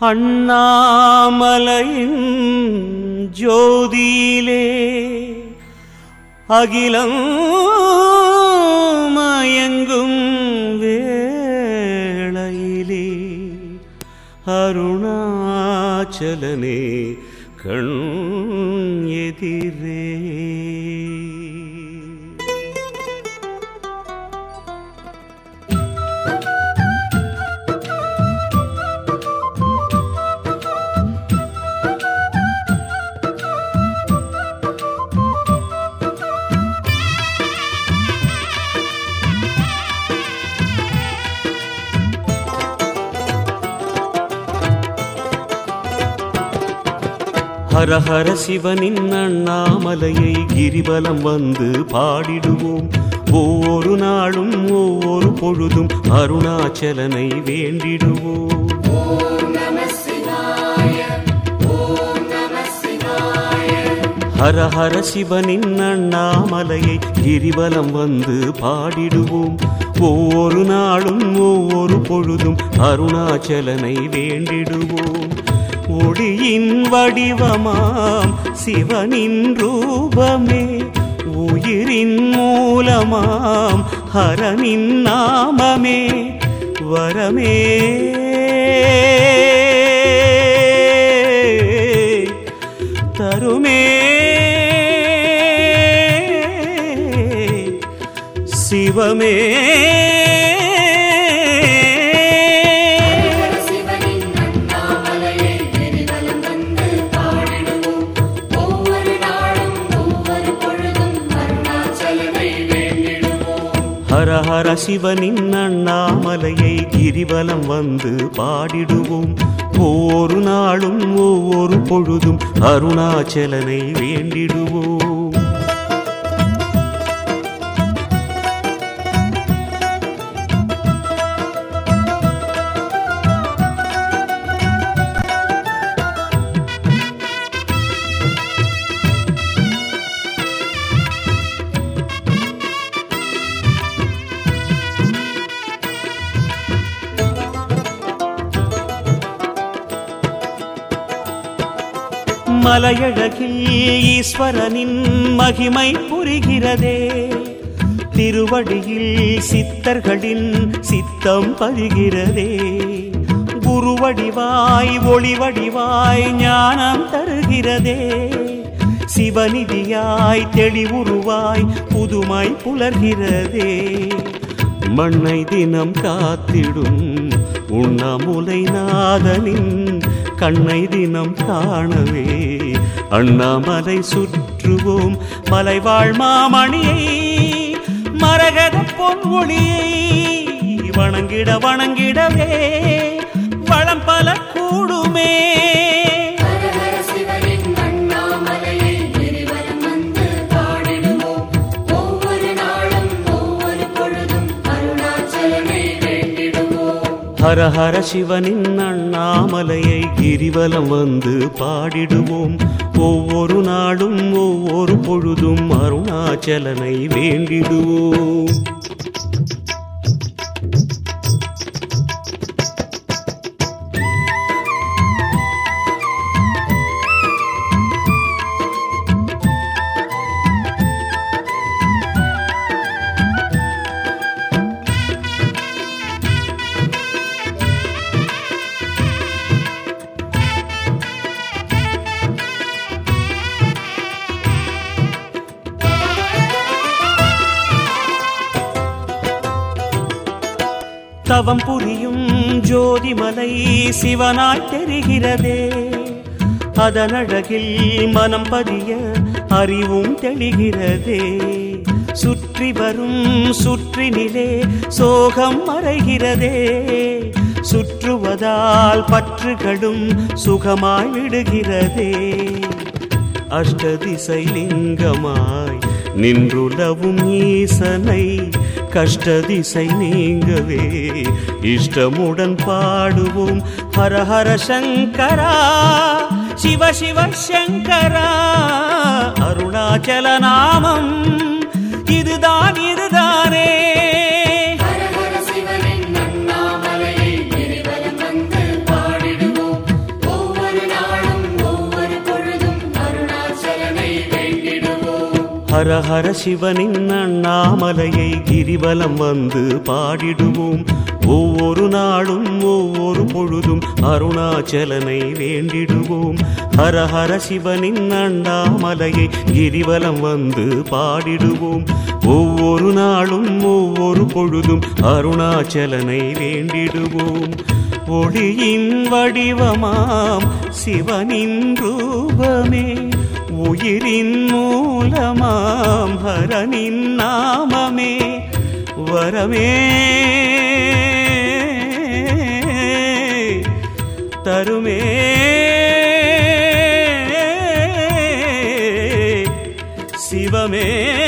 அண்ணாமலையின் ஜோதியிலே அகிலம் மயங்கும் வேளையிலே அருணாச்சலனே கண் எதிரே. ஹரஹர சிவனின் அண்ணாமலையை கிரிவலம் வந்து பாடிடுவோம். ஒவ்வொரு நாளும் ஒவ்வொரு பொழுதும் அருணாச்சலனை வேண்டிடுவோம். ஹரஹர சிவனின் அண்ணாமலையை கிரிவலம் வந்து பாடிடுவோம். ஒவ்வொரு நாளும் ஒவ்வொரு பொழுதும் அருணாச்சலனை வேண்டிடுவோம். ஒளியின் வடிவமாம் சிவனின் ரூபமே. உயிரின் மூலமாம் ஹரனின் நாமமே. வரமே. தருமே. சிவமே. ஹரஹர சிவனின் அண்ணாமலையை கிரிவலம் வந்து பாடிடுவோம். ஒவ்வொரு நாளும் ஒவ்வொரு பொழுதும் அருணாச்சலனை வேண்டிடுவோம். மலையழகில் ஈஸ்வரனின் மகிமை புரிகிறதே. திருவடியில் சித்தர்களின் சித்தம் பருகிறதே. குருவடிவாய் ஒளிவடிவாய் ஞானம் தருகிறதே. சிவநிதியாய் தெளிவுருவாய் புதுமை புலர்கிறதே. மண்ணை தினம் காத்திடும் உண்ணாமுலை நாதனின் கண்ணை தினம் காணவே. அண்ணாமலை சுற்றுவோம் மலைவாழ் மாமணியை. மரகத பொன்மொழியை வணங்கிட வணங்கிடவே. வளம் பல கூடுமே. ஹர ஹர சிவனின் அண்ணாமலையை கிரிவலம் வந்து பாடிடுவோம். ஒவ்வொரு நாளும் ஒவ்வொரு பொழுதும் அருணாச்சலனை வேண்டிடுவோம். தவம் புரியும் ஜோதிமலை சிவனாய் தெரிகிறதே. அதனழகில் மனம் பதிய அறிவும் தெளிகிறதே. சுற்றி வரும் சுற்றினிலே சோகம் மறைகிறதே. சுற்றுவதால் பற்றுகளும் சுகமாய் விடுகிறதே. அஷ்டதிசை லிங்கமாய் நின்றுலவும் ஈசனை கஷ்டதிசை நீங்கவே. இஷ்டமுடன் பாடுவோம். ஹரஹர சங்கரா. சிவ சிவ சங்கரா. அருணாச்சல நாமம். இதுதான் இதுதானே. ஹர ஹர சிவனின் அண்ணாமலையை கிரிவலம் வந்து பாடிடுவோம். ஒவ்வொரு நாளும் ஒவ்வொரு பொழுதும் அருணாச்சலனை வேண்டிடுவோம். ஹர ஹர சிவனின் அண்ணாமலையை கிரிவலம் வந்து பாடிடுவோம். ஒவ்வொரு நாளும் ஒவ்வொரு பொழுதும் அருணாச்சலனை வேண்டிடுவோம். ஒளியின் வடிவமாம் சிவனின் ரூபமே. உயிரின் மூலமாம் ஹரனின் நாமமே. வரமே. தருமே. சிவமே.